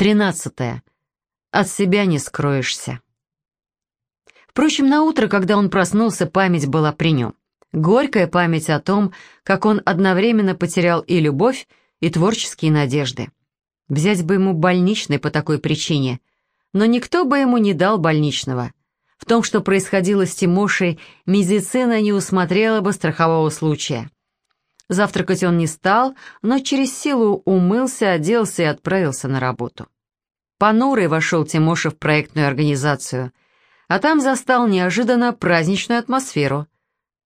Тринадцатое. От себя не скроешься. Впрочем, на утро, когда он проснулся, память была при нем. Горькая память о том, как он одновременно потерял и любовь, и творческие надежды. Взять бы ему больничный по такой причине, но никто бы ему не дал больничного. В том, что происходило с Тимошей, медицина не усмотрела бы страхового случая. Завтракать он не стал, но через силу умылся, оделся и отправился на работу. Понурый вошел Тимоша в проектную организацию, а там застал неожиданно праздничную атмосферу.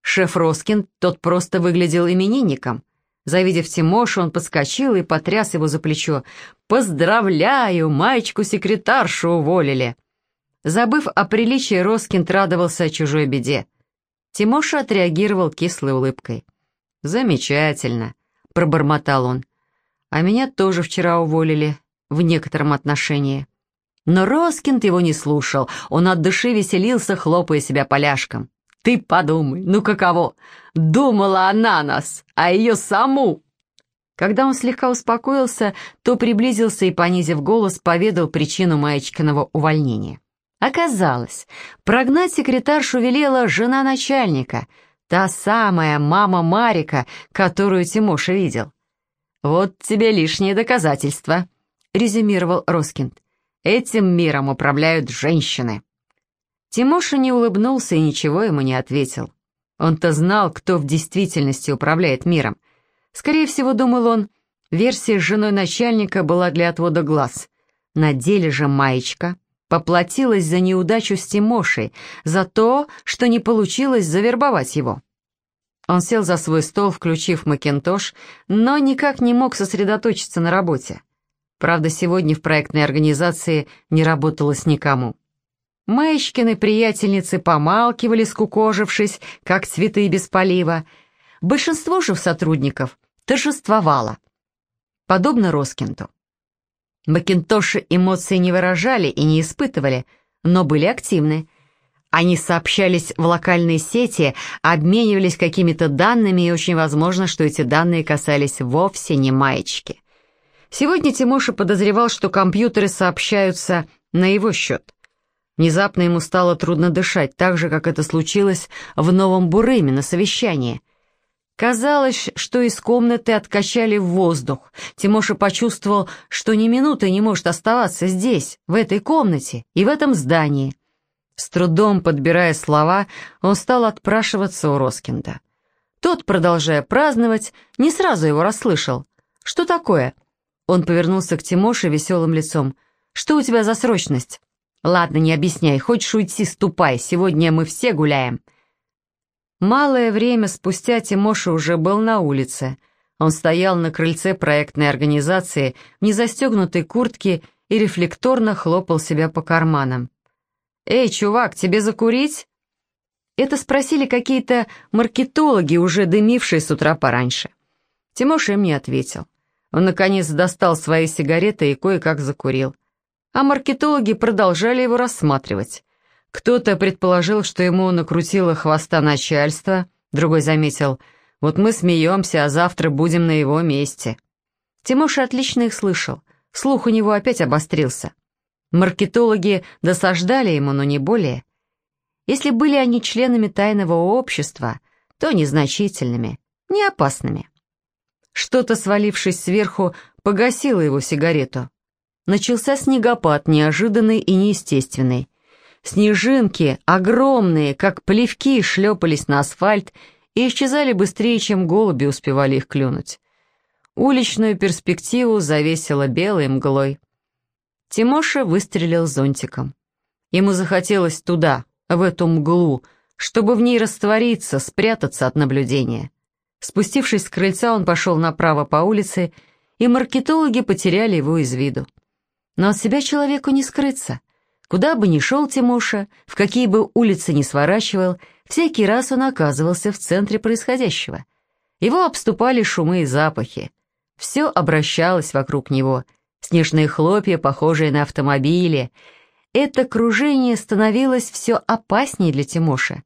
Шеф Роскин, тот просто выглядел именинником. Завидев Тимошу, он подскочил и потряс его за плечо. «Поздравляю, маечку-секретаршу уволили!» Забыв о приличии, Роскин радовался чужой беде. Тимоша отреагировал кислой улыбкой. «Замечательно», — пробормотал он. «А меня тоже вчера уволили, в некотором отношении». Но Роскинд его не слушал, он от души веселился, хлопая себя поляшком. «Ты подумай, ну каково? Думала она нас, а ее саму!» Когда он слегка успокоился, то приблизился и, понизив голос, поведал причину Маечкиного увольнения. Оказалось, прогнать секретаршу велела жена начальника — Та самая мама Марика, которую Тимоша видел. «Вот тебе лишнее доказательство», — резюмировал Роскинд. «Этим миром управляют женщины». Тимоша не улыбнулся и ничего ему не ответил. Он-то знал, кто в действительности управляет миром. Скорее всего, думал он, версия с женой начальника была для отвода глаз. На деле же маечка поплатилась за неудачу с Тимошей, за то, что не получилось завербовать его. Он сел за свой стол, включив Макинтош, но никак не мог сосредоточиться на работе. Правда, сегодня в проектной организации не работалось никому. Маечкины приятельницы помалкивали, скукожившись, как цветы без полива. Большинство же сотрудников торжествовало, подобно Роскинту. Макинтоши эмоции не выражали и не испытывали, но были активны. Они сообщались в локальные сети, обменивались какими-то данными, и очень возможно, что эти данные касались вовсе не маечки. Сегодня Тимоша подозревал, что компьютеры сообщаются на его счет. Внезапно ему стало трудно дышать, так же, как это случилось в Новом Бурыме на совещании – Казалось, что из комнаты откачали воздух. Тимоша почувствовал, что ни минуты не может оставаться здесь, в этой комнате и в этом здании. С трудом подбирая слова, он стал отпрашиваться у Роскинда. Тот, продолжая праздновать, не сразу его расслышал. «Что такое?» Он повернулся к Тимоше веселым лицом. «Что у тебя за срочность?» «Ладно, не объясняй. Хочешь уйти, ступай. Сегодня мы все гуляем». Малое время спустя Тимоша уже был на улице. Он стоял на крыльце проектной организации в незастегнутой куртке и рефлекторно хлопал себя по карманам. «Эй, чувак, тебе закурить?» Это спросили какие-то маркетологи, уже дымившие с утра пораньше. Тимоша им не ответил. Он, наконец, достал свои сигареты и кое-как закурил. А маркетологи продолжали его рассматривать. Кто-то предположил, что ему накрутило хвоста начальство, другой заметил, вот мы смеемся, а завтра будем на его месте. Тимоша отлично их слышал, слух у него опять обострился. Маркетологи досаждали ему, но не более. Если были они членами тайного общества, то незначительными, не опасными. Что-то, свалившись сверху, погасило его сигарету. Начался снегопад, неожиданный и неестественный. Снежинки, огромные, как плевки, шлепались на асфальт и исчезали быстрее, чем голуби успевали их клюнуть. Уличную перспективу завесило белой мглой. Тимоша выстрелил зонтиком. Ему захотелось туда, в эту мглу, чтобы в ней раствориться, спрятаться от наблюдения. Спустившись с крыльца, он пошел направо по улице, и маркетологи потеряли его из виду. Но от себя человеку не скрыться. Куда бы ни шел Тимоша, в какие бы улицы ни сворачивал, всякий раз он оказывался в центре происходящего. Его обступали шумы и запахи. Все обращалось вокруг него. Снежные хлопья, похожие на автомобили. Это кружение становилось все опаснее для Тимоша.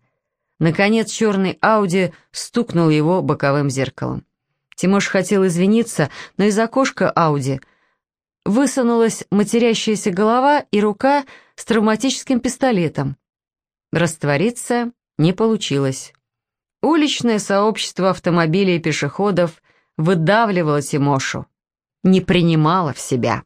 Наконец черный Ауди стукнул его боковым зеркалом. Тимош хотел извиниться, но из окошка Ауди высунулась матерящаяся голова и рука с травматическим пистолетом. Раствориться не получилось. Уличное сообщество автомобилей и пешеходов выдавливало Тимошу, не принимало в себя.